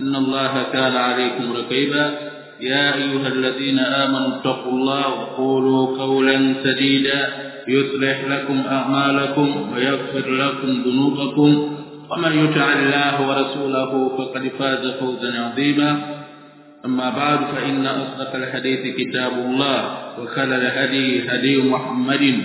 إن الله كان عليكم رقيبا. يا أيها الذين آمنوا اتقوا الله وقولوا قولا سديدا. يصلح لكم أعمالكم ويغفر لكم ذنوبكم. ومن يطع الله ورسوله فقد فاز فوزا عظيما. أما بعد فإن أصدق الحديث كتاب الله وخير الهدي هدي محمد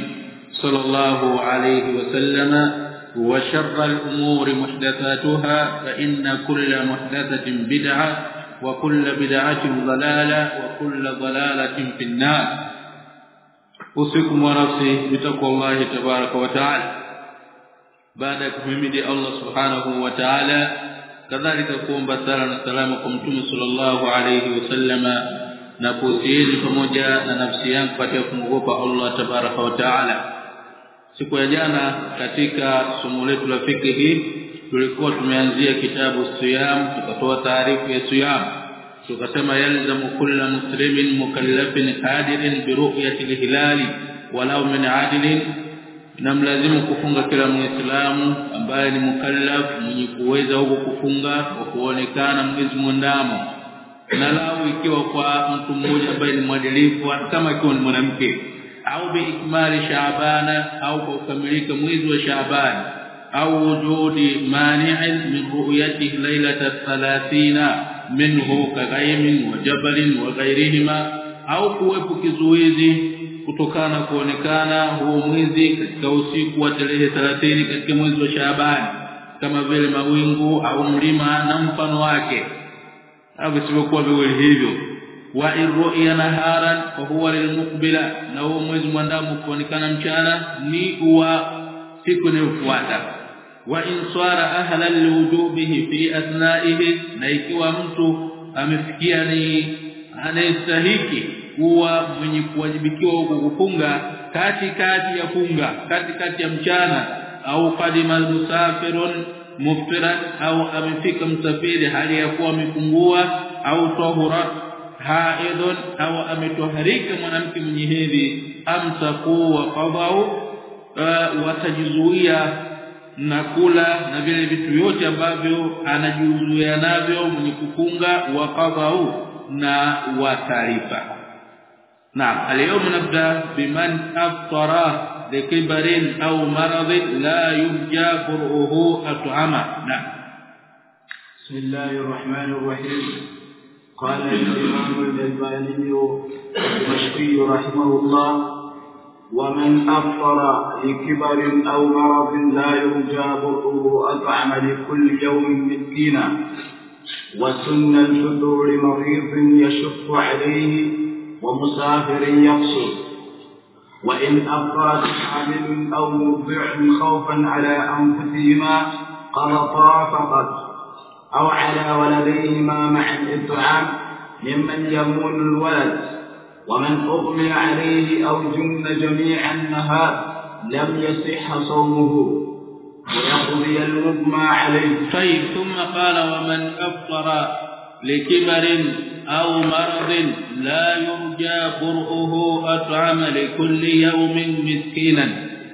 صلى الله عليه وسلم. وشر الأمور محدثاتها فإن كل محدثة بدعة وكل بدعة ضلالة وكل ضلالة في النار. أسكم ونفسي بتقوى الله تبارك وتعالى بعد ممدي الله سبحانه وتعالى كذلك قوم بسالة سلامكم تومي صلى الله عليه وسلم نقوسيني pamoja na nafsi yangu katika kumwogopa Allah tabaraka siku ya jana katika somo letu la fiqh tulikuwa tumeanzia kitabu siyam tukatoa taarifu ya siyam. Tukasema yalzamu kullu muslimin mukallafin qadirin bi ru'yati al-hilali walau min adilin. Namlazimu kufunga kila muislamu ambaye ni mukallaf mwenye kuweza huko kufunga kwa kuonekana mwezi mwandamo na lau ikiwa kwa mtu mmoja ambaye ni mwadilifu kama ikiwa ni mwanamke au bi ikmali shaabana au kwa kukamilika mwezi wa shaaban au wujudi mani'in min ru'yati lailata 30 minhu kaghaymin wa jabalin wa ghayrihima au kuwepo kizuizi kutokana kuonekana huo mwezi katika usiku wa tarehe 30 katika mwezi wa Shaaban kama vile mawingu au mlima na mfano wake. Au visivyokuwa viwili hivyo wa irru'ya naharan wa huwa lilmuqbila na huo mwezi mwandamo kuonekana mchana ni wa siku inayofuata. Wa in swara ahla liwujubihi fi asna'ihi na ikiwa mtu amefikia ni anayestahiki kuwa mwenye kuwajibikiwa huko kufunga kati kati ya funga kati kati ya mchana au qadima musafirun muftiran au amefika msafiri hali ya kuwa amefungua au tahura haidun au ametoharika mwanamke mwenye hedhi amsaku wa qadau uh, watajizuia na kula na vile vitu vyote ambavyo anajizuia navyo mwenye kufunga wa qadau na watarifa نعم اليوم نبدا بمن افطر لكبر او مرض لا يرجى برؤه اطعمه نعم بسم الله الرحمن الرحيم قال الإمام الجلباني الدمشقي رحمه الله ومن أفطر لكبر أو مرض لا يرجى برؤه أطعم لكل يوم مسكينا وسن الفطور لمريض يشق عليه ومسافر يقصر وإن أفطرت حامل أو مرضع خوفا على أنفسهما قضتا فقط أو على ولديهما مع الإطعام ممن يمون الولد ومن أغمي عليه أو جن جميع النهار لم يصح صومه. ويقضي المغمى عليه. طيب ثم قال ومن أفطر لكبر أو مرض لا يرجى برؤه أطعم لكل يوم مسكينا.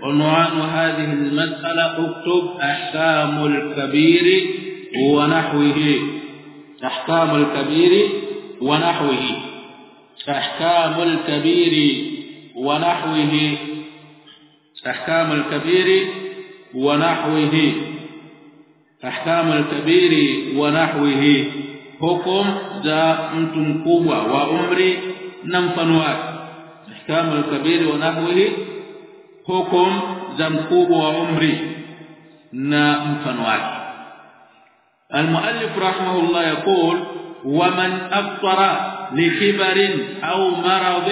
عنوان هذه المسألة اكتب أحكام الكبير ونحوه أحكام الكبير ونحوه أحكام الكبير ونحوه أحكام الكبير ونحوه أحكام الكبير ونحوه hukum za mtu mkubwa wa umri na mfano wake ahkamu al-kabir wa nahwihi hukum za mkubwa wa umri na mfano wake المؤلف رحمه الله يقول ومن افطر لكبر او مرض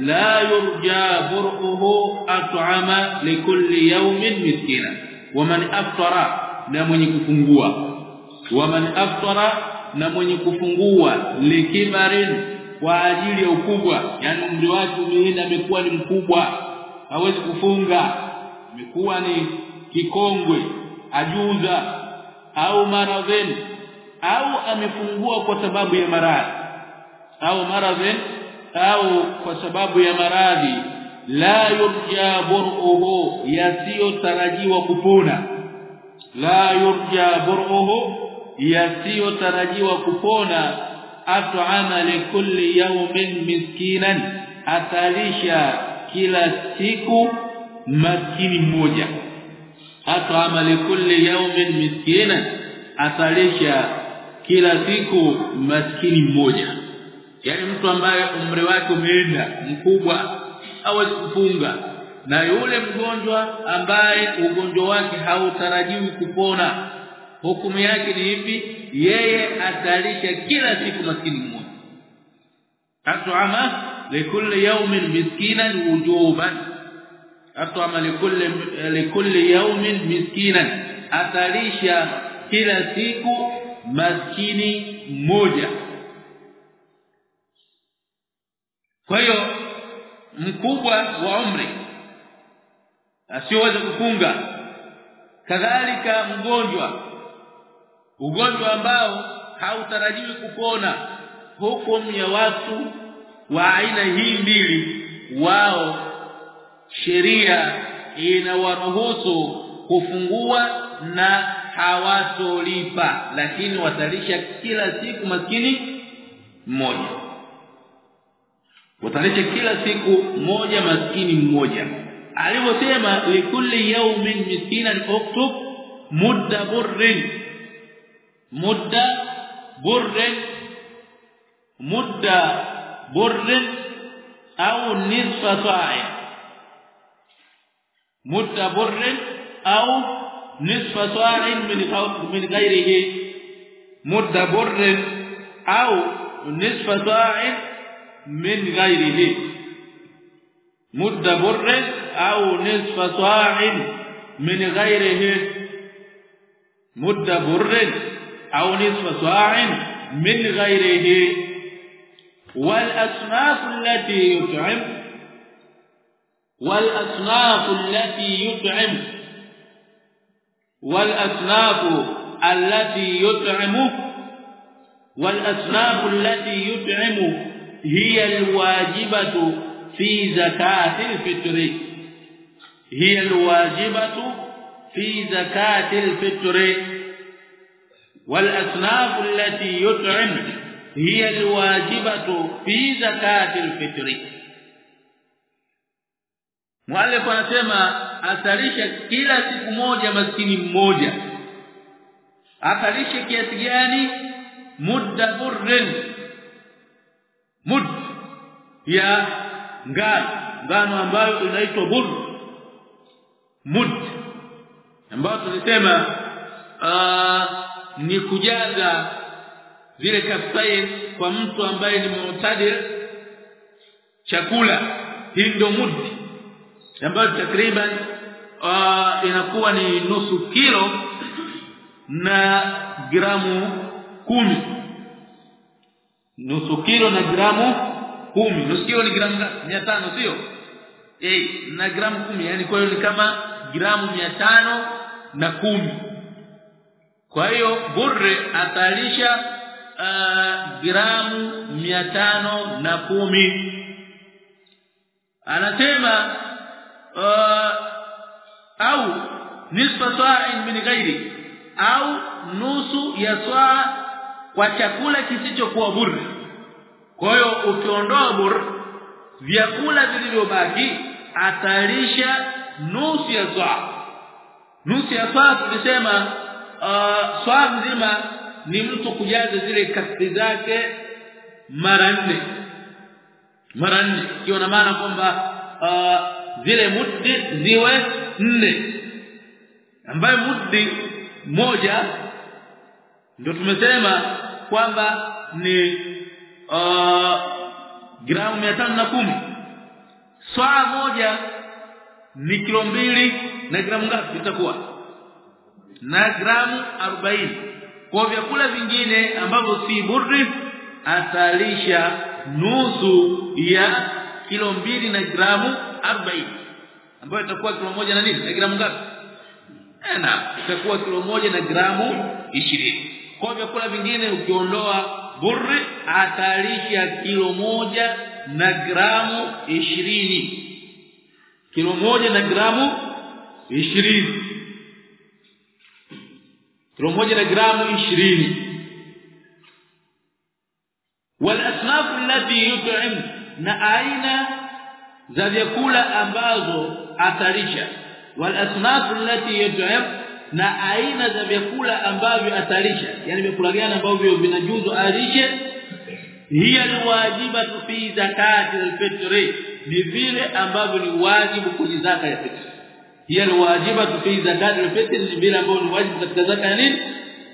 لا يرجى برؤه اطعم لكل يوم مسكينا ومن افطر na mwenye kufungua waman aftara na mwenye kufungua likibarin kwa ajili ya ukubwa yani umri wake umeenda amekuwa ni mkubwa hawezi kufunga amekuwa ni kikongwe ajuza au maradhin au amefungua kwa sababu ya maradhi au maradhin au kwa sababu ya maradhi la yurja bur'uhu yasiyotarajiwa kupona. La yurja bur'uhu yasiyotarajiwa kupona. At'ama likulli yawmin miskinan atalisha kila siku maskini mmoja at'ama likulli yawmin miskina atalisha kila siku maskini mmoja. Yani mtu ambaye umri wake umeenda mkubwa hawezi kufunga. Na yule mgonjwa ambaye ugonjwa wake hautarajiwi kupona hukumu yake ni ipi? Yeye atalisha kila siku maskini mmoja. At'ama likulli yawmin miskinan wujuban at'ama likulli likulli yawmin miskinan atalisha kila siku maskini mmoja kwa hiyo mkubwa wa umri asiyoweza kufunga kadhalika mgonjwa ugonjwa ambao hautarajiwi kupona hukumu ya watu wa aina hii mbili wao sheria inawaruhusu kufungua na hawatolipa lakini watalisha kila siku maskini mmoja. Watalisha kila siku moja maskini mmoja. Alivyosema likulli yawmin miskinan uktub mudda burrin. Mudda burrin. Mudda burrin au nisfa sa'i مدة بر أو نصف صاع من من غيره. مدة بر أو نصف صاع من غيره. مد بر أو نصف صاع من غيره. مد بر أو نصف صاع من غيره. والأصناف التي يطعم والأصناف التي يطعم. والأصناف التي يطعم. والأصناف التي يطعم هي الواجبة في زكاة الفطر. هي الواجبة في زكاة الفطر. والأصناف التي يطعم هي الواجبة في زكاة الفطر. Mwalifu anasema atalisha kila siku moja maskini mmoja. Atalisha kiasi gani? Mudda burrin. Mud ya ngano, ngano ambayo inaitwa bur. Mud ambayo tulisema ni kujaza zile kafai kwa mtu ambaye ni mu'tadir chakula hii ndio mudi ambayo takriban uh, inakuwa ni nusu kilo na gramu kumi. Nusu kilo na gramu kumi. Nusu kilo ni gramu mia 500 sio? Eh na gramu kumi. Yani kwa hiyo ni kama gramu 500 na kumi. Kwa hiyo burre atalisha uh, gramu 500 na kumi. Anasema au nisfa sa'in min ghairi au nusu ya saa kwa chakula kisichokuwa bur. Kwa hiyo ukiondoa bur vyakula vilivyobaki atalisha nusu ya saa. Nusu ya saa tulisema uh, saa nzima ni mtu kujaza zile kasi zake mara nne. Mara nne. Ikiwa na maana kwamba uh, zile muddi ziwe nne. Ambaye muddi moja ndio tumesema kwamba ni uh, gramu 510 swaa moja ni kilo mbili na gramu ngapi itakuwa? Na gramu 40 kwa vyakula vingine ambavyo si burri atalisha nusu ya kilo mbili na gramu 40 ambayo itakuwa kilo moja na nini na gramu ngapi? Na itakuwa kilo moja na gramu 20 kwa vyakula vingine ukiondoa burri atalisha kilo moja na gramu 20 kilo moja na gramu 20 kilo moja na gramu 20 walasnaf allati yut'im na za vyakula ambazo atalisha. Wal asnaf allati yut'im na aina za vyakula ambavyo atalisha. Yani vyakula gani ambavyo vinajuzu alishe? Hiya alwajibatu fi zakati alfitr ni vile ambavyo ni wajibu kwenye zaka ya fitr hiya alwajibatu fi zakati alfitr ni vile ambavyo ni wajibu katika zaka ya nini?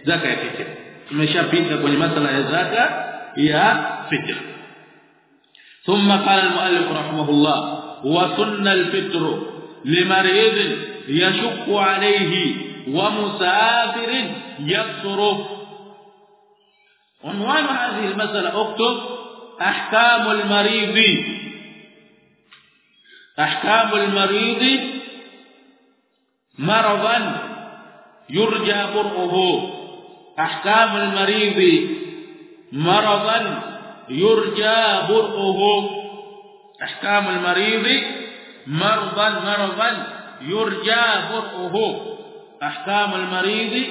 Zaka ya fitr tumeshapita kwenye masala ya zaka ya fitri ثم قال المؤلف رحمه الله وسن الفطر لمريض يشق عليه ومسافر يقصر عنوان هذه المسألة أكتب أحكام المريض. أحكام المريض مرضا يرجى برؤه. أحكام المريض مرضا يرجى برؤه. أحكام المريض مرضا مرضا يرجى برؤه. أحكام المريض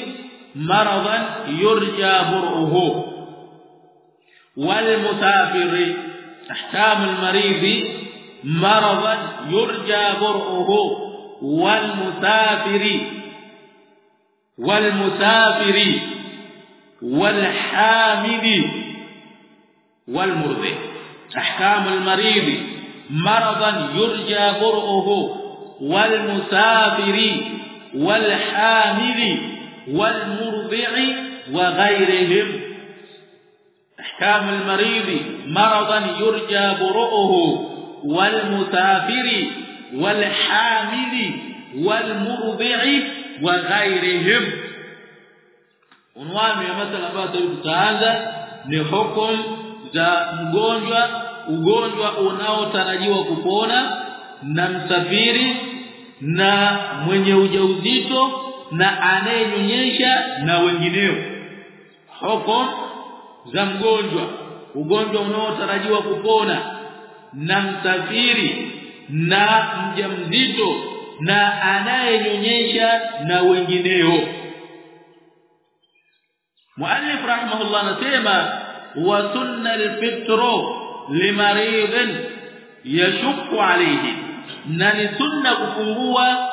مرضا يرجى برؤه. والمسافر أحكام المريض مرضا يرجى برؤه. والمسافر والمسافر والحامل والمرضع أحكام المريض مرضا يرجى برؤه والمسافر والحامل والمرضع وغيرهم. أحكام المريض مرضا يرجى برؤه والمسافر والحامل والمرضع وغيرهم. unwani ya masala ambayo tutaanza hukum za mgonjwa ugonjwa unaotarajiwa kupona na msafiri na mwenye ujauzito na anayenyonyesha na wengineo. Huko za mgonjwa ugonjwa unaotarajiwa kupona na msafiri na mjamzito na anayenyonyesha na wengineo. Muallif rahimahullah anasema sunna al-fitru limaridhin yashukku alayhi. Na ni sunna kufungua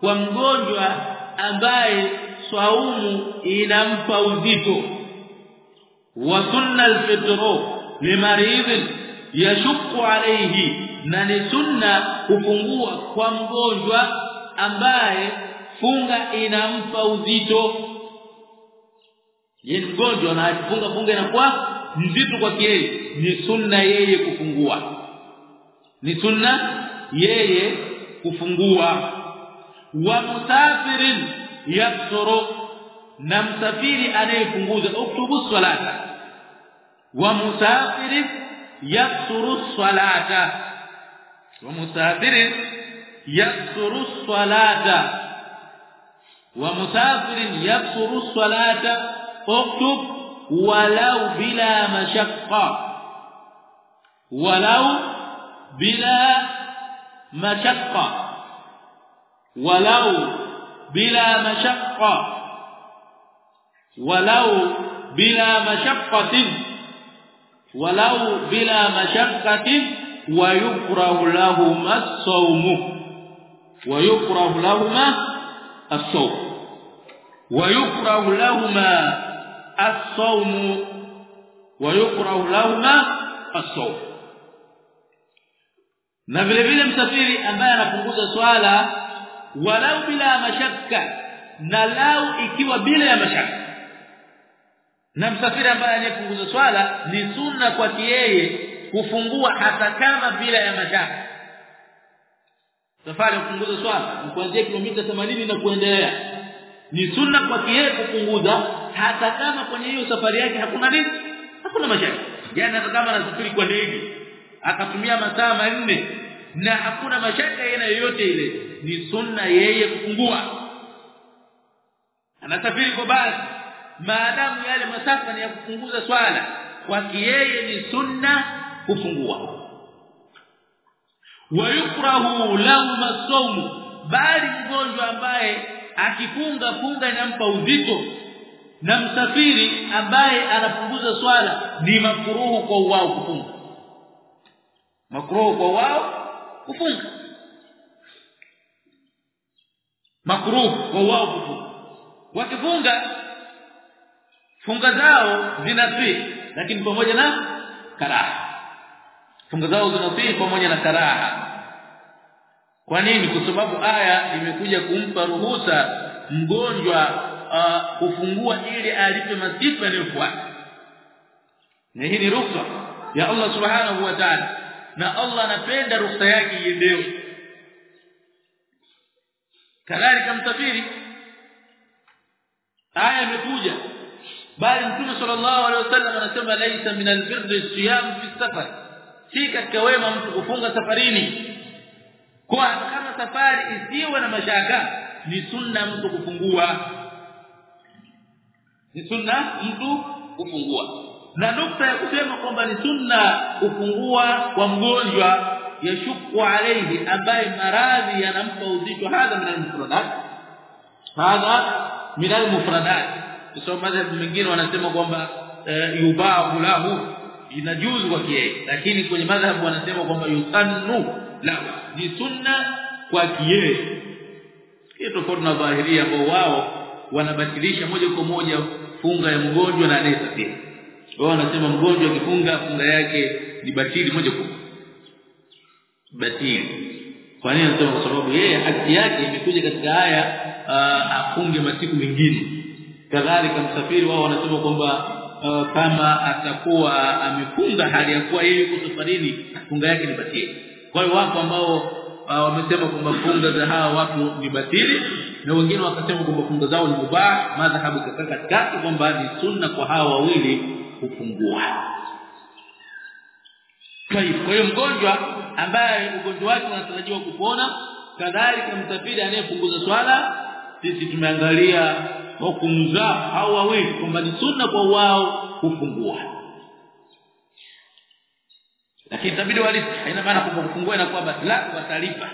kwa mgonjwa ambaye swaumu inampa uzito. Wa sunna alfitru limaridhin yashukku alayhi. Na ni sunna kufungua kwa mgonjwa ambaye funga inampa uzito. Ni mgonjwa na funga funga inakuwa nzito kwake yeye. Ni sunna yeye kufungua. Ni sunna yeye kufungua. Wa musafirin yasturu na msafiri anayepunguza uktubu salata. Wa musafirin yasturu salata. Wa musafirin yasturu salata. Wa musafirin yasturu salata. Uktub ولو بلا مشقة. ولو بلا مشقة. ولو بلا مشقة. ولو بلا مشقة. ولو بلا مشقة. ويكره لهما الصوم. ويكره لهما الصوم. ويكره لهما as-sawm wa الصوم lahuma as-sawm. Na vile msafiri ambaye anapunguza swala walau bila mashaka na lau ikiwa bila ya mashaka na msafiri ambaye anayepunguza swala ni sunna kwake yeye kufungua hata kama bila ya mashaka safari ya kupunguza swala ni kuanzia kilomita 80 na kuendelea. Ni sunna kwake yeye kupunguza hata kama kwenye hiyo safari yake hakuna nini hakuna mashaka yani hata kama anasafiri kwa ndege akatumia masaa manne na hakuna mashaka aina yoyote ile ni sunna yeye kupungua anasafiri kwa basi maadamu yale masafa ni ya kupunguza swala kwake yeye ni sunna kufungua. Wayukrahu lahu masawm bali mgonjwa ambaye akifunga funga inampa uzito na msafiri ambaye anapunguza swala ni makruhu kwa wao kufunga. Makruhu kwa wao kufunga. Makruhu kwa wao kufunga. Wakifunga funga zao zinatii lakini pamoja na karaha. Funga zao zinatii pamoja na karaha. Kwa nini? Kwa sababu aya imekuja kumpa ruhusa mgonjwa kufungua ili alipe masifa yanayofuata na hii ni ruhusa ya Allah subhanahu wa ta'ala. Na Allah anapenda ruhusa yake iendewe kadhalika msafiri aya imekuja. Bali mtume sallallahu alaihi wasallam anasema laisa min albirri siyam fi safar. Si katika wema mtu kufunga safarini. Kwa kama safari isiwe na mashaka ni sunna mtu kufungua ni sunna mtu kufungua. Na nukta ya kusema kwamba ni sunna kufungua kwa mgonjwa yashuku alayhi ambaye maradhi yanampa uzito. Hadha min al-mufradat. Hadha min al-mufradat. Kwa madhhabu mengine wanasema kwamba e, yubahu lahu. Inajuzu kwa kiye lakini kwenye madhhabu wanasema kwamba yusannu lahu. Ni sunna kwa kiye hiyo tofauti na dhahiria ambao wao wanabatilisha moja kwa moja funga ya mgonjwa na anayesafiri wao wanasema mgonjwa akifunga funga yake ni batili moja kwa batili. Kwa nini anasema? Kwa sababu yeye haki yake imekuja katika haya afunge masiku mengine. Kadhalika msafiri wao wanasema kwamba uh, kama atakuwa amefunga hali ya kuwa yeye yuko safarini funga yake ni batili. Kwa hiyo wako ambao wamesema kwamba funga za hawa watu ni batili na wengine wakasema kwamba funga zao ni mubah madhhabu katika katikati kwamba ni sunna kwa hawa wawili kufungua. Kwa hiyo mgonjwa ambaye ugonjwa wake unatarajiwa kupona kadhalika mtafidi anayepunguza swala sisi tumeangalia hukumu za hao wawili kwamba ni sunna kwa wao kufungua lakini tabidi walipe. Haina maana kumfungua inakuwa basi la watalipa.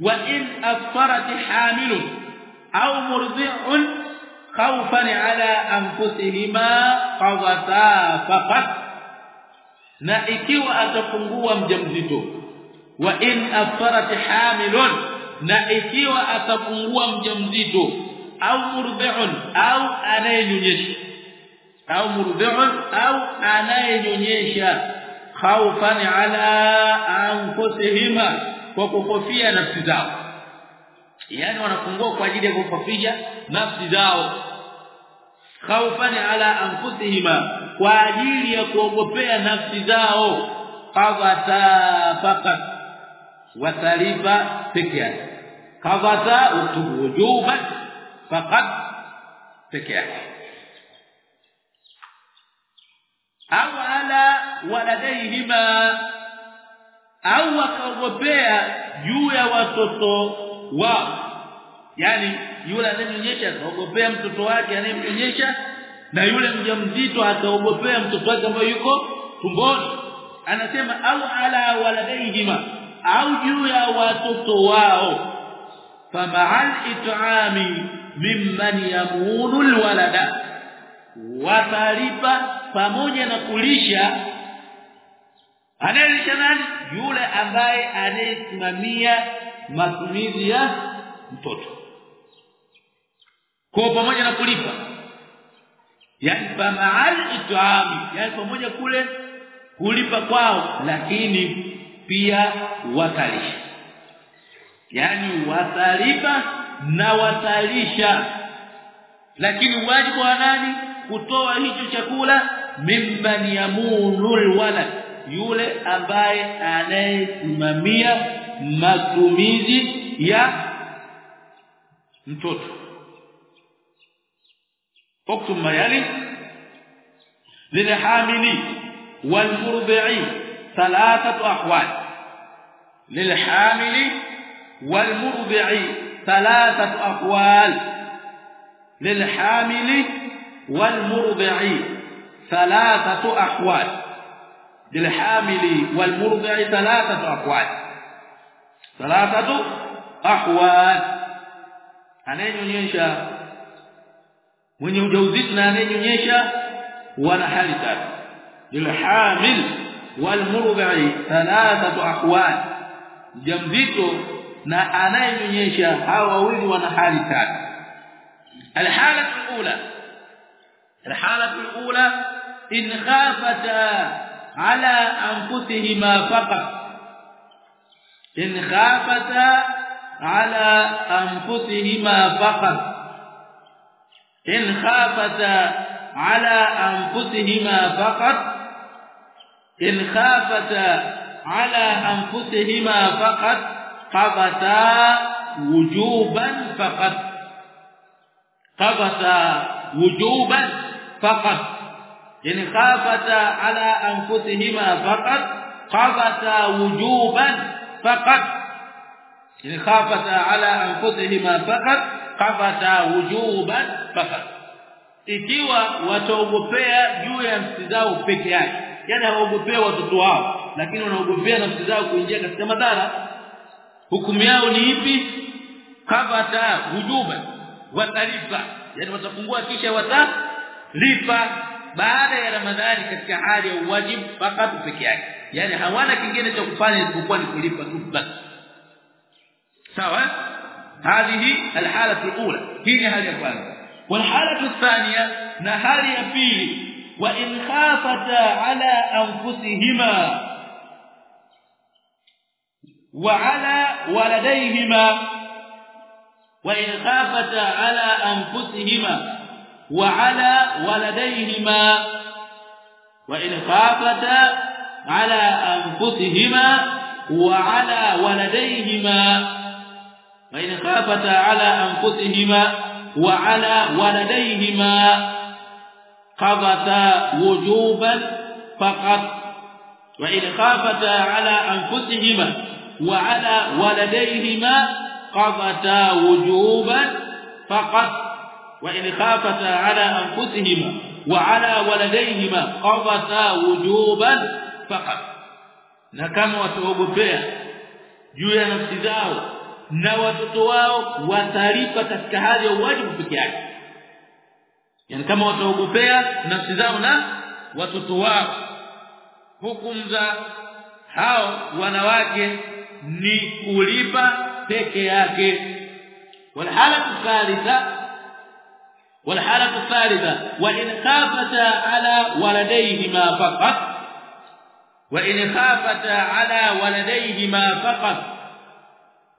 Wa in afarat hamilun au murdi'un khawfan ala anfusihima fawata faqat. Na ikiwa atafungua mjamzito wa in afarat hamilun na ikiwa atafungua mjamzito au murdi'un au anayenyonyesha au murdi'un au anayenyonyesha khawfan ala anfusihima kwa kukofia nafsi zao. Yani wanafungua kwa ajili ya kukofia nafsi zao. Khawfan ala anfusihima kwa ajili ya kuogopea nafsi zao. Qadata faqat watalifa peke yake. Qadata wujuban faqat peke au ala waladayhima au wakaogopea juu ya watoto wao. Yani yule anayenyonyesha akaogopea mtoto wake anayemnyonyesha na yule mjamzito ataogopea mtoto wake ambaye yuko tumboni. Anasema au ala waladayhima au juu ya watoto wao. Fama'al it'ami mimman yamunu alwalada watalipa pamoja na kulisha anayelisha nani? Yule ambaye anayesimamia matumizi ya mtoto. Kwa pamoja na kulipa. Yani fama'al it'ami yani pamoja kule kulipa kwao lakini pia watalisha. Yani watalipa na watalisha. Lakini wajibu wa nani kutoa hicho chakula mimman yamunul walad yule ambaye anayesimamia matumizi ya mtoto اكتب ما يلي للحامل والمرضع ثلاثة احوال للحامل والمرضع ثلاثة احوال للحامل والمرضع ثلاثة احوال للحامل والمرضع ثلاثة احوال ثلاثة احوال anayenyonyesha mwenye ujauzito na anayenyonyesha wana hali tatu lilhamil walmurdi thalathatu ahwal mjamzito na anayenyonyesha hawa wawili wana hali tatu الحاله الاولى الحالة الأولى إن خافتا على أنفسهما فقط. إن خافتا على أنفسهما فقط. إن خافتا على أنفسهما فقط. إن خافتا على أنفسهما فقط. قضتا وجوبا فقط. قضتا وجوبا faqat yani khafata ala anfusihima faqat khafata wujuban faqat. Yani khafata ala anfusihima faqat khafata wujuban faqat. Ikiwa wataogopea juu ya nafsi zao peke yake yani hawaogopea watoto wao lakini wanaogopea nafsi zao kuingia katika madhara hukumu yao ni ipi? Kabata hujuba watarifa yani watafungua kisha wata watalipa baada ya ramadhani katika hali ya uwajibu fakatu peke yake yani hawana kingine cha kufanya isipokuwa ni kulipa tu basi sawa هذه الحاله الاولى هي هذه الحاله والحاله الثانية نهار ya pili wa in khafata ala anfusihima wa ala waladayhima wa وعلى ولديهما وإن خافتا على أنفسهما وعلى ولديهما وإن خافتا على أنفسهما وعلى ولديهما. قضتا وجوبا فقط وإن خافتا على أنفسهما وعلى ولديهما قضتا وجوبا فقط. وإن خافتا على أنفسهما وعلى ولديهما قضتا وجوبا فقط na kama wataogopea juu ya nafsi zao na watoto wao watalipa katika hali ya wajibu peke yake yani kama wataogopea nafsi zao na watoto wao hukumu za hao wanawake ni kulipa peke yake والحاله الثالثه والحالة الثالثة وإن خافتا على ولديهما فقط. وإن خافتا على ولديهما فقط.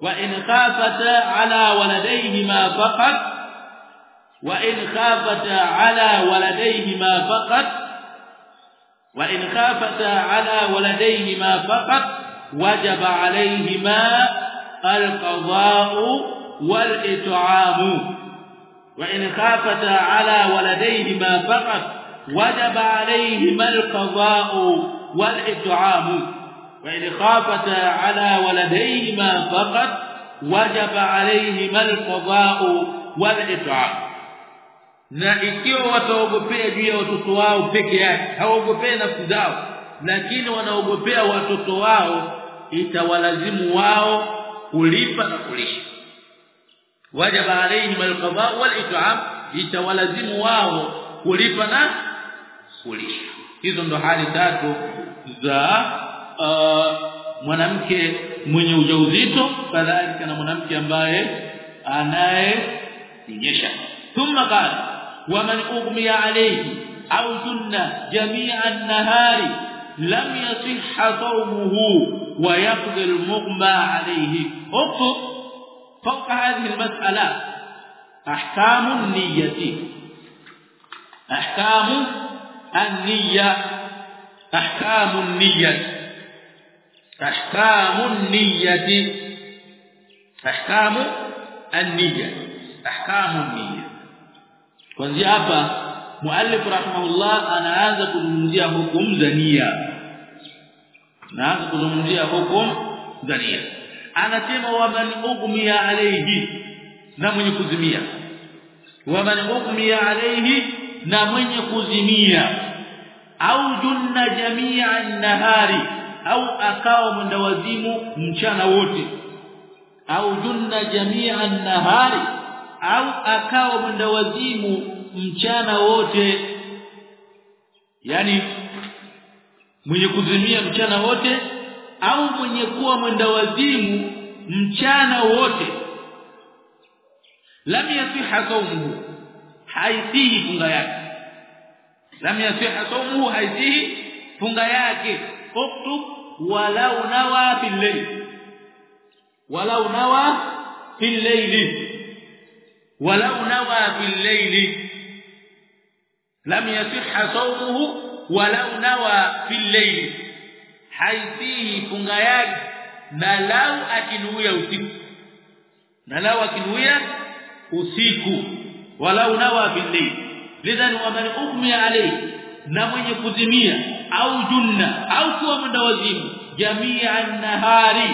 وإن خافتا على ولديهما فقط. وإن خافتا على ولديهما فقط. وإن خافتا على ولديهما فقط. وجب عليهما القضاء والإطعام. وإن خافتا على ولديهما فقط وجب عليهما القضاء والإطعام وإن خافتا على ولديهما فقط وجب عليهما القضاء والإطعام na ikiwa wataogopea juu ya watoto wao peke yake hawaogopei nafsi zao lakini wanaogopea watoto wao itawalazimu wao kulipa na kulisha wajib alaihim alqada walit'am itawalazimu wao kulipa na kulisha. Hizo ndo hali tatu za uh, mwanamke mwenye ujauzito kadhalika na mwanamke ambaye anaye nyesha thumma qala waman ughmiya alayhi au sunna jamia an-nahari lam yasihha sawmuhu wa yaqdi al-mughma alayhi. Huko فوق هذه المسألة أحكام النية. أحكام النية. أحكام النية. أحكام النية. أحكام النية. أحكام النية. كنزي هبا مؤلف رحمه الله أنا عايز اتكلمزي حكم ذنيه ناخذ ذنيه حكم ذنيه anasema waman ughmiya alayhi na mwenye kuzimia. Waman ughmiya alayhi na mwenye kuzimia. Au junna jamia nahari au akawa mwendawazimu mchana wote. Au junna jamia nahari au akawa mwendawazimu mchana wote. Yani mwenye kuzimia mchana wote au mwenye kuwa mwenda wazimu mchana wote. Lam yasiha sawmuhu haisihi funga yake. Lam yasiha sawmuhu haisihi funga yake. Uktub walau nawa bil layl. Walau nawa billayl walau nawa bil layl. Lam yasiha sawmuhu walau nawa fil layl haisihi funga yake. Na lau akinuia usiku. Na lau akinuia usiku. Walau nawa bil layl lidhan wa man ughmiya alayhi. Na mwenye kuzimia. Au junna. Au kuwa mwendawazimu jamia nahari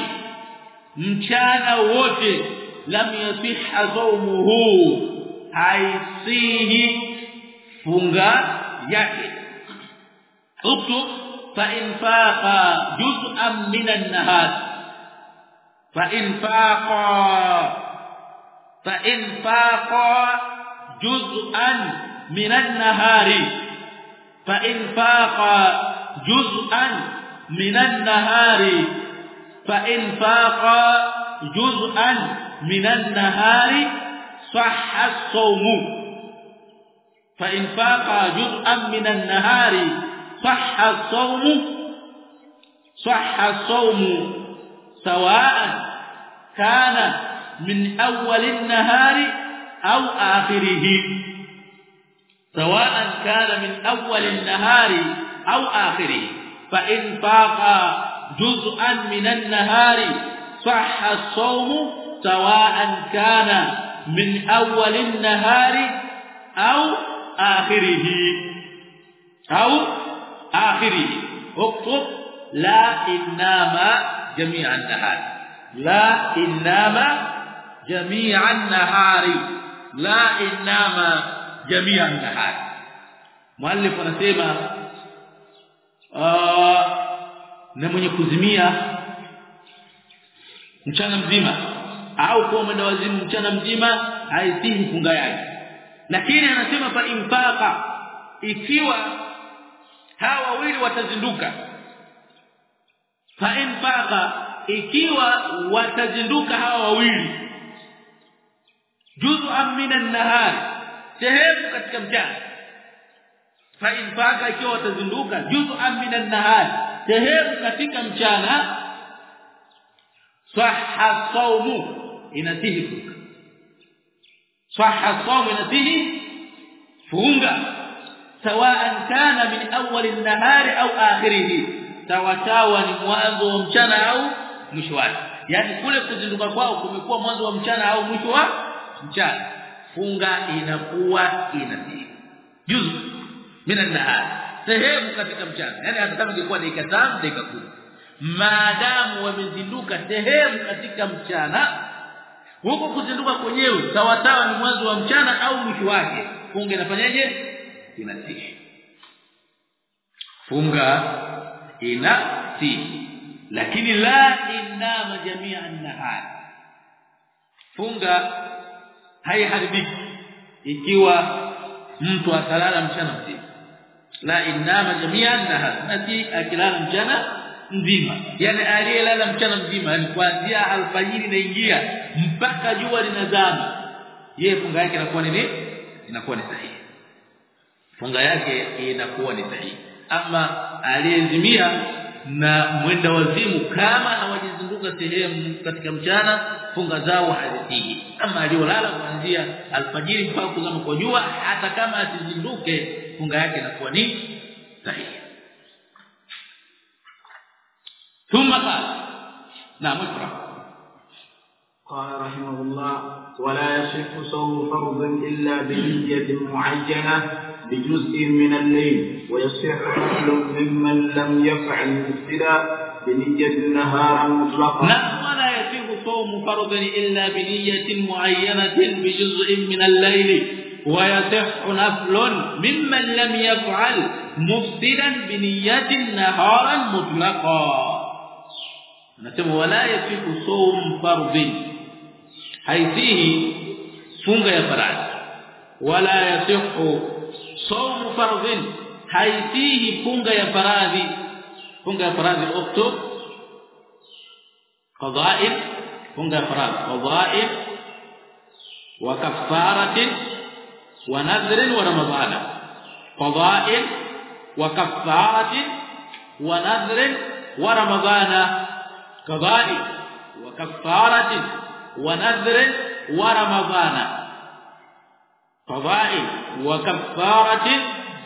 mchana wote. Lam yasihha sawmuhu haisihi funga yake. Uktub فإن فاق جزءا من النهار. فإن فاق فإن فاق جزءا من النهار. فإن فاق جزءا من النهار. فإن فاق جزءا من النهار صح الصوم. فإن فاق جزءا من النهار صح الصوم؟ صح الصوم سواء كان من أول النهار أو آخره. سواء كان من أول النهار أو آخره. فإن فاق جزءا من النهار صح الصوم سواء كان من أول النهار أو آخره. أو akhirih uktub la innama jami'an nahar la innama jami'an nahari. La innama jami'an nahar mwalifu anasema uh, na mwenye kuzimia mchana mzima au kwa mwenda wazimu mchana mzima haisihi funga yake. Lakini anasema fa infaka ikiwa hawa wawili watazinduka. Fa infaka ikiwa watazinduka hawa wawili. Juz'an min an-nahar sehemu katika mchana. Fa infaka ikiwa watazinduka juz'an min an-nahar sehemu katika mchana. Sahha sawmu inatihi sahha sawmu inatihi funga سواء كان من اول النهار او اخره sawasawa ni mwanzo wa mchana au mwisho wake yani kule kuzinduka kwao kumekuwa mwanzo wa mchana au mwisho wa mchana funga inakuwa inazidi juzu mina nahar sehemu katika mchana yani hata kama ingekuwa dakika 5 dakika 10 maadamu wamezinduka sehemu katika mchana huko kuzinduka kwenyewe sawasawa ni mwanzo wa mchana au mwisho wake funga inafanyaje Inasihi. Funga inasihi lakini la inama jamia an-nahar funga haiharibiki ikiwa mtu atalala mchana mzima. La inama jamia an-nahar nasi akilala mchana mzima. Yani aliyelala mchana mzima yani kuanzia alfajiri inaingia mpaka jua linazama yeye funga yake inakuwa nini? Inakuwa ni sahihi funga yake inakuwa ni sahihi ama aliyezimia na mwenda wazimu kama hawajizunguka sehemu katika mchana funga zao hazisihi ama aliolala kuanzia alfajiri mpaka kuzama kwa jua hata kama asizinduke funga yake inakuwa ni sahihi ثم قال نعم اقرا قال رحمه الله ولا يصح صوم فرض إلا بنية معينة بجزء من الليل ويصح نفل ممن لم يفعل مبتدا بنية النهار مطلقا. نعم ولا يصح صوم فرض إلا بنية معينة بجزء من الليل. ويصح نفل ممن لم يفعل مفسدا بنية نهارا مطلقا. anasema wala yafiku sawm fardhi haisihi funga ya faradhi wala yasihu sawm fardhin haisihi funga ya faradhi funga ya faradhi uktub qada'in funga ya faradhi qada'in wa kaffaratin wa nadhrin wa ramadana qada'in wa kaffaratin wa nadhrin wa fadha'i wa kaffarati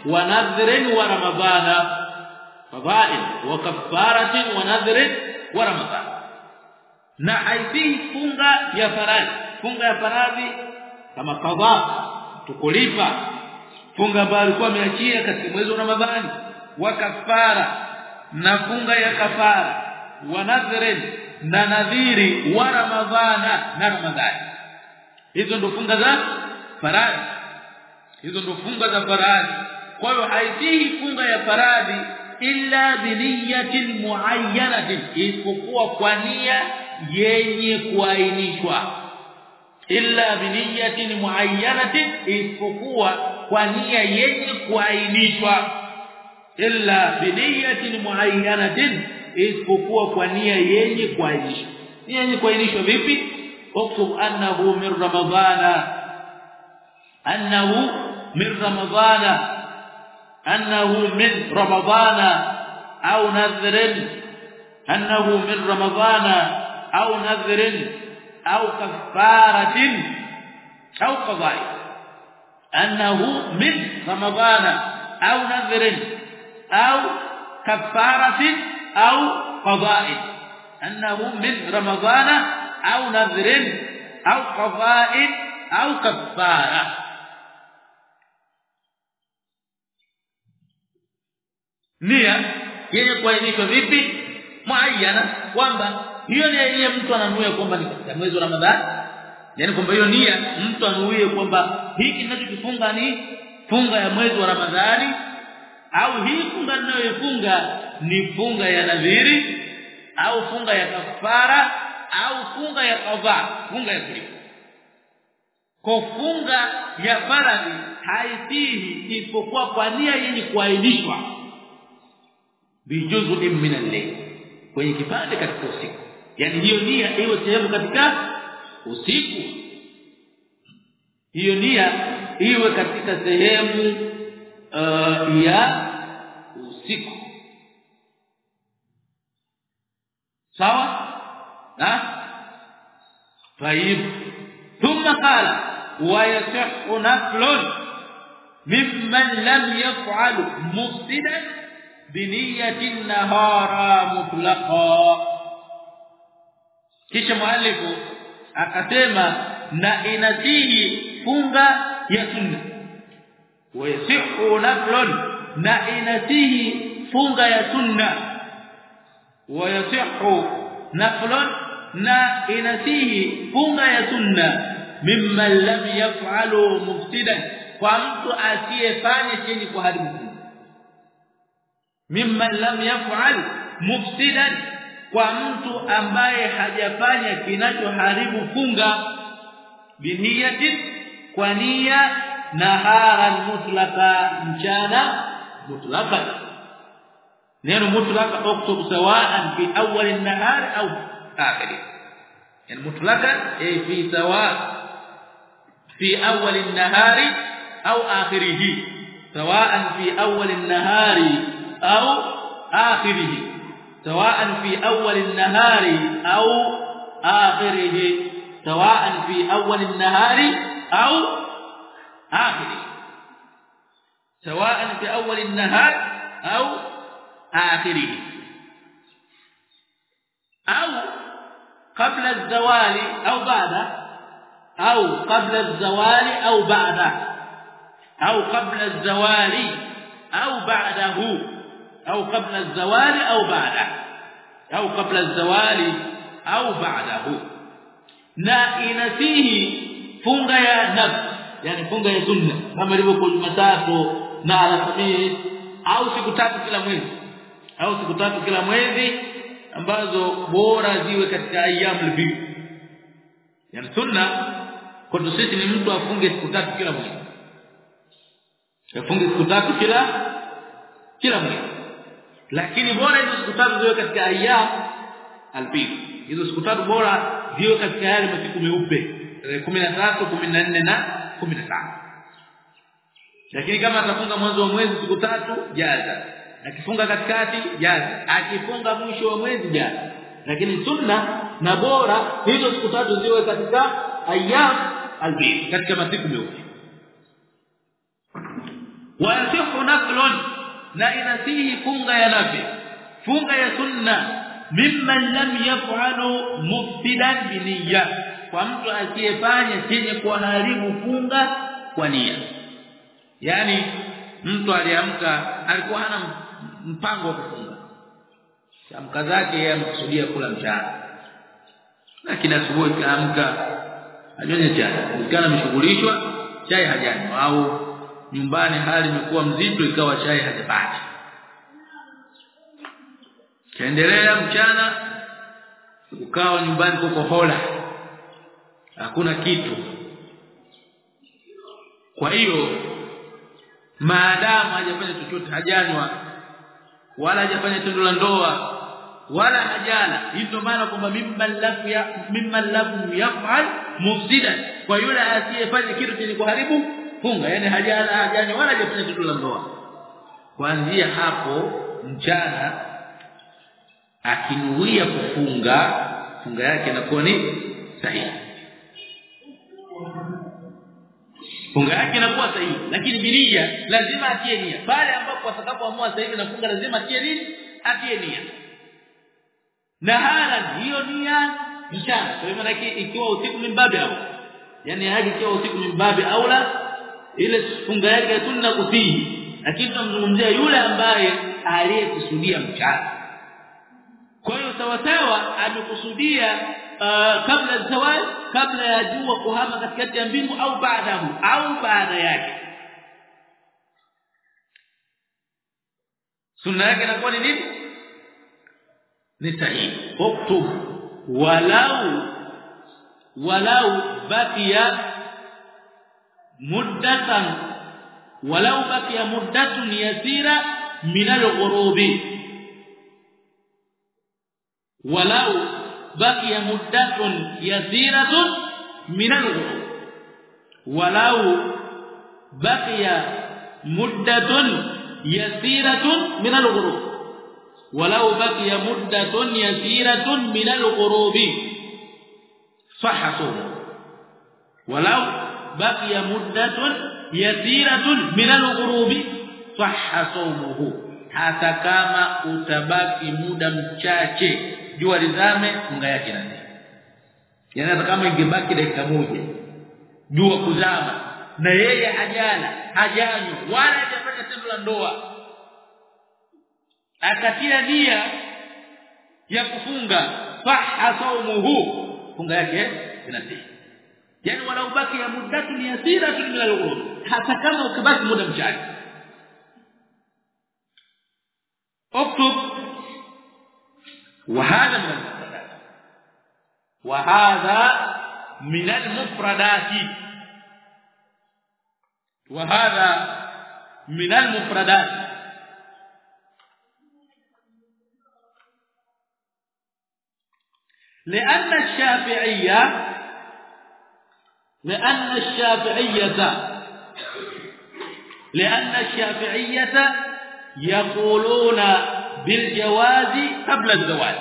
wa nadhrin wa ramadhana. Fadha'i wa kaffarati wa nadhrin wa ramadhana. Na haifii funga ya faradhi. Funga ya faradhi kama qadha tukulipa. Funga ambayo alikuwa ameachia katika mwezi wa Ramadhani. Wa kaffara na funga ya kafara wa nadhrin na nadhiri wa Ramadhana na Ramadhani. Hizo ndo funga za faradhi hizo ndo funga za faradhi kwa hiyo haifii funga ya faradhi illa biniyatin muayyanatin isipokuwa kwa nia yenye kuainishwa. Illa biniyatin muayyanatin isipokuwa kwa nia yenye kuainishwa. Illa biniyatin muayyanatin isipokuwa kwa nia yenye kuainishwa. Nia yenye kuainishwa vipi? Uktub annahu min ramadhana annahu min ramadhana annahu min ramadhana au nadhrin annahu min ramadhana au nadhrin au kafaratin au qada'i annahu min ramadhana au nadhrin au kafaratin au qada'i annahu min ramadhana au nadhrin au qada'in au kafara nia yenye kuainishwa vipi? Muayyana kwamba hiyo ni yenye mtu ananuia kwamba ni katika mwezi wa Ramadhani. Yani kwamba hiyo nia mtu anuie kwamba hiki ninachokifunga ni funga ya mwezi wa Ramadhani au hii funga ninayoifunga ni funga ya nadhiri au funga ya kafara au funga ya qadha funga ya kulipa kwa funga ya faradhi haitihi isipokuwa kwa nia yenye kuainishwa bijuzu min al-layl kwenye kipande katika usiku yani hiyo nia iwe sehemu katika usiku hiyo nia iwe katika sehemu uh, ya usiku sawa na طيب ثم قال ويصح نفل ممن لم يفعل مفسدا biniyatin nahara mutlaqa. Kisha muallifu akasema na inasihi funga ya sunna. Wayasihu naflun. Na inasihi funga ya sunna. Wayasihu naflun. Na inasihi funga ya sunna. Mimman lam yaf'alu mufsidan. Kwa mtu asiyefanya chini kwa haribu mimman lam yaf'al mufsidan kwa mtu ambaye hajafanya kinachoharibu funga. Biniyatin kwa nia naharan mutlaka mchana mutlaka. Neno mutlaka uktub sawaan fi awwal an-nahar au akhirih yani mutlaka ay fi sawa fi awwal an-nahari au akhirih sawaan fi awwal an-nahari. أو آخره سواء في أول النهار أو آخره سواء في أول النهار أو آخره. سواء في أول النهار أو آخره. أو قبل الزوال أو بعده أو قبل الزوال أو بعده أو قبل الزوال أو بعده. au kabla zawali au baada au kabla zawali au baadahu. Na inasihi funga ya nafsi yani funga ya sunna kama ilivyo kwa Jumatatu na Alhamisi au siku tatu kila mwezi au siku tatu kila mwezi ambazo bora ziwe katika ayyamul bid yani sunna kwetu sisi ni mtu afunge siku tatu kila mwezi. Afunge siku tatu kila kila mwezi lakini bora hizo siku tatu ziwe katika ayyam albid hizo siku tatu bora ziwe katika yale masiku meupe. 13 14 na 15 lakini kama atafunga mwanzo wa mwezi siku tatu jaza. Akifunga katikati jaza. Akifunga mwisho wa mwezi jaza. Lakini sunna na bora hizo siku tatu ziwe katika ayyam albid katika masiku meupe. Wa yasihu naflun na inasihi funga ya nafi funga ya sunna. Mimman lam yaf'alu mufsidan biniyya kwa mtu asiyefanya chenye kuharibu funga kwa nia. Yani mtu aliamka alikuwa hana mpango wa kufunga. Chamka zake yeye amekusudia kula mchana. Lakini asubuhi kaamka anyonye chai. Ikana ameshughulishwa chai hajanywa. Au nyumbani hali imekuwa mzito ikawa chai hajapata kaendelea mchana ukawa nyumbani kuko hola. Hakuna kitu. Kwa hiyo maadamu hajafanya chochote hajanywa wala hajafanya tendo la ndoa wala hajala hizo maana kwamba mimma lafu ya mimma lafu yaf'al mufsidan. Kwa yule asiyefanya kitu chenye kuharibu funga yani hajala hajani wala hajafanya tendo la ndoa. Kuanzia hapo mchana akinuia kufunga funga yake inakuwa ni sahihi. Funga yake inakuwa sahihi lakini bilia lazima atie nia. Pale ambapo atakapoamua sasa hivi nafunga lazima atie nini? Atie nia. Na hala hiyo nia mchana kwa maana ikiwa usiku mimbabi au? Yani haji ikiwa usiku mimbabi aula ile funga yake sunna kutii. Lakini tunamzungumzia yule ambaye aliyekusudia mchana. Kwa hiyo sawa sawa amekusudia uh, kabla zawal kabla ya jua kuhama katikati ya mbingu au baadahu au baada yake. Sunna yake inakuwa ni nini? Ni sahihi. Uktub. Walau walau baqiya muddatan walau baqiya muddatun yasira min al-ghurubi walau baqiya muddatun yasiratun min al-ghurub walau baqiya muddatun yasiratun min al-ghurub walau baqiya muddatun yasiratun min al-ghurub sahha walau baqiya muddatun yasiratun min al-ghurub sahha sawmuhu. Hata utabaki muda mchache jua lizame funga yake nani yani hata kama ingebaki dakika moja jua kuzama na yeye hajala hajanywa wala hajafanya tendo la ndoa. Akatia nia ya kufunga. Faha saumuhu funga yake inasi yani wala ubaki ya mudatu yasira min al hata kama ukibaki muda mchache اكتب وهذا من المفردات وهذا من المفردات وهذا من المفردات لأن الشافعية لأن الشافعية لأن الشافعية يقولون بالجواز قبل الزواج.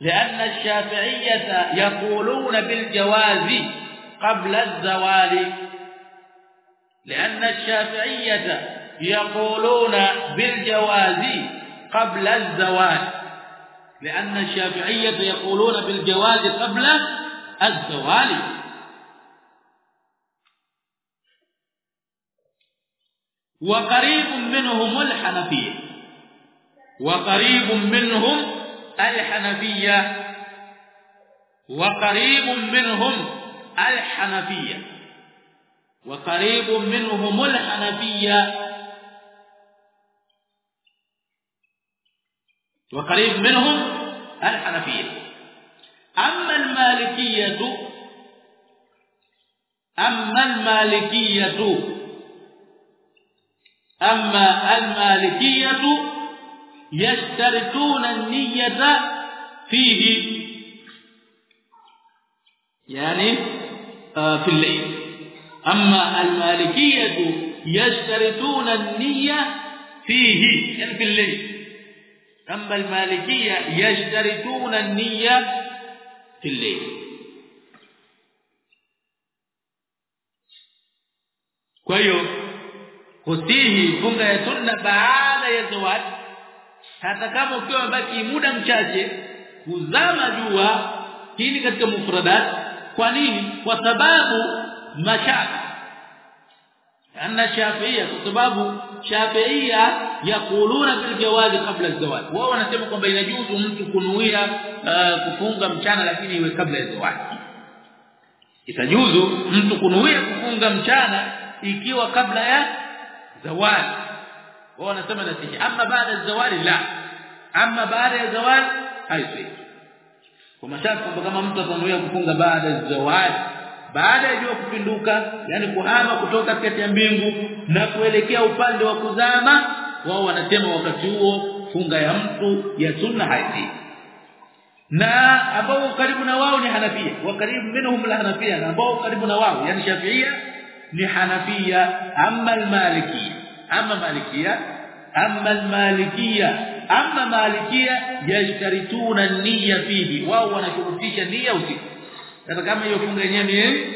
لأن الشافعية يقولون بالجواز قبل الزوال لأن الشافعية يقولون بالجواز قبل الزواج. لأن الشافعية يقولون بالجواز قبل الزوال وقريب منهم الحنفية. وقريب منهم الحنفية. وقريب منهم الحنفية. وقريب منهم الحنفية. وقريب منهم الحنفية. أما المالكية أما المالكية أما المالكية يشترطون النية فيه يعني آه في الليل. أما المالكية يشترطون النية فيه يعني في الليل. أما المالكية يشترطون النية في الليل. hiyo kusihi funga ya sunna baada ya zawad hata kama ukiwa baki muda mchache kuzama jua hili katika mufradat. Kwa nini? Kwa sababu mashaka. Anna shafiia kwa sababu shafiia yakuluna bil jawazi kabla zawad wao wanasema kwamba inajuzu mtu kunuia uh, kufunga mchana lakini iwe kabla ya zawadi. Itajuzu mtu kunuia kufunga mchana ikiwa kabla ya zawadi wao wanasema nasihi. Ama baada ya zawali la. Ama baada ya zawali haifai kwa mashaka kwamba kama mtu atanuia kufunga baada ya zawali baada ya jua kupinduka yani kuhama kutoka kati ya mbingu na kuelekea upande wa kuzama wao wanasema wakati huo funga ya mtu ya sunna haifai na ambao karibu na wao ni Hanafia. Wa karibu minhum la Hanafia. Na ambao karibu na wao yani Shafiia ni Hanafia. Ama al-Malikia amma Malikia ama al-Malikia ama Malikia yashtarituna niyya fihi. Wao wanashurutisha nia usiku. Hata kama hiyo funga yenyewe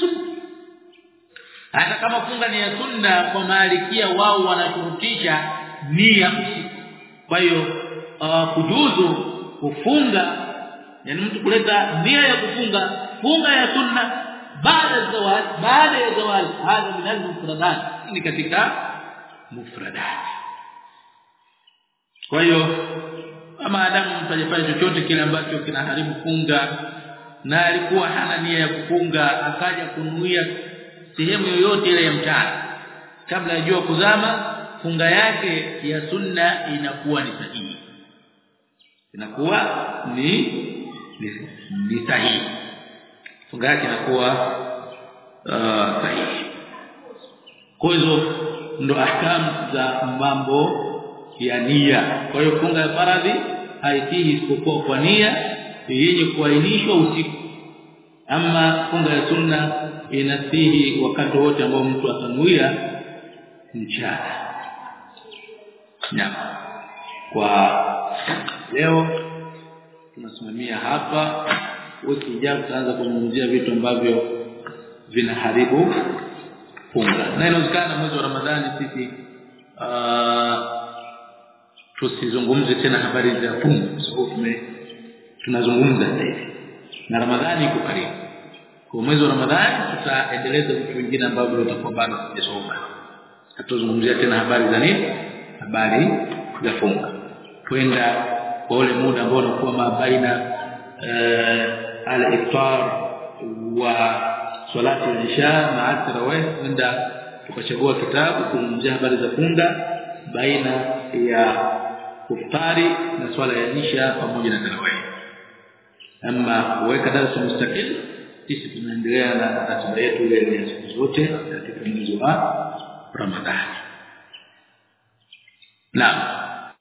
sunna. Hata kama funga ni ya sunna kwa Malikia wao wanashurutisha nia usiku. Kwa hiyo uh, kujuzu kufunga yani mtu kuleta nia ya kufunga funga ya sunna baada ya zawali baada ya zawali hadha min al-mufradat ni katika mufradat kwa hiyo maadamu adamu mtajifanya chochote kile ambacho kinaharibu funga na alikuwa hana nia ya kufunga akaja kunuia sehemu yoyote ile ya mchana kabla ya jua kuzama funga yake ya sunna inakuwa ni sahihi. Inakuwa ni ni, ni sahihi. Funga yake inakuwa uh, sahihi. Kwa hizo ndo ahkam za mambo ya nia. Kwa hiyo funga ya faradhi haitii isipokuwa kwa nia yenye kuainishwa usiku. Ama funga ya sunna inasihi wakati wote ambao mtu atanuia mchana. Naam. Kwa leo tunasimamia hapa. Wiki ijayo tutaanza kuzungumzia vitu ambavyo vinaharibu funga. Na inawezekana mwezi wa Ramadhani sisi uh, tusizungumze tena habari za funga kwa sababu tume tunazungumza sasa. Na Ramadhani iko karibu. Kwa mwezi wa Ramadhani tutaendeleza vitu vingine ambavyo tutakuwa bado tunasoma. Hatuzungumzia tena habari za nini? Habari za funga. Kwenda kwa ule muda ambao unakuwa mabaina uh, al-iftar wa salati ya isha na tarawih kwenda tukachagua kitabu kuzungumzia habari za funga baina ya kuftari na swala ya isha pamoja na tarawih ama kuweka darasa mustaqil sisi tunaendelea na ratiba yetu ile ya siku zote katika mwezi wa Ramadhani. Naam.